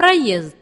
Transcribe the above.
проезд.